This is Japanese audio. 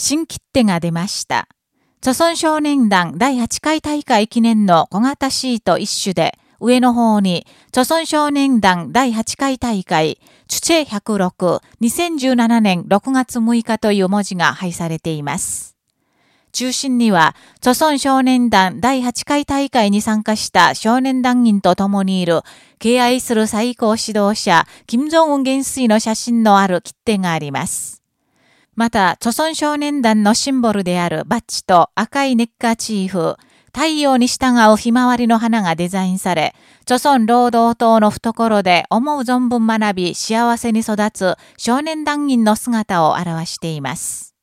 新切手が出ました。著村少年団第8回大会記念の小型シート一種で、上の方に、著村少年団第8回大会、チュチェ106、2017年6月6日という文字が配されています。中心には、著村少年団第8回大会に参加した少年団員と共にいる、敬愛する最高指導者、金正恩元帥の写真のある切手があります。また、著村少年団のシンボルであるバッチと赤いネッカーチーフ、太陽に従うひまわりの花がデザインされ、著村労働党の懐で思う存分学び幸せに育つ少年団員の姿を表しています。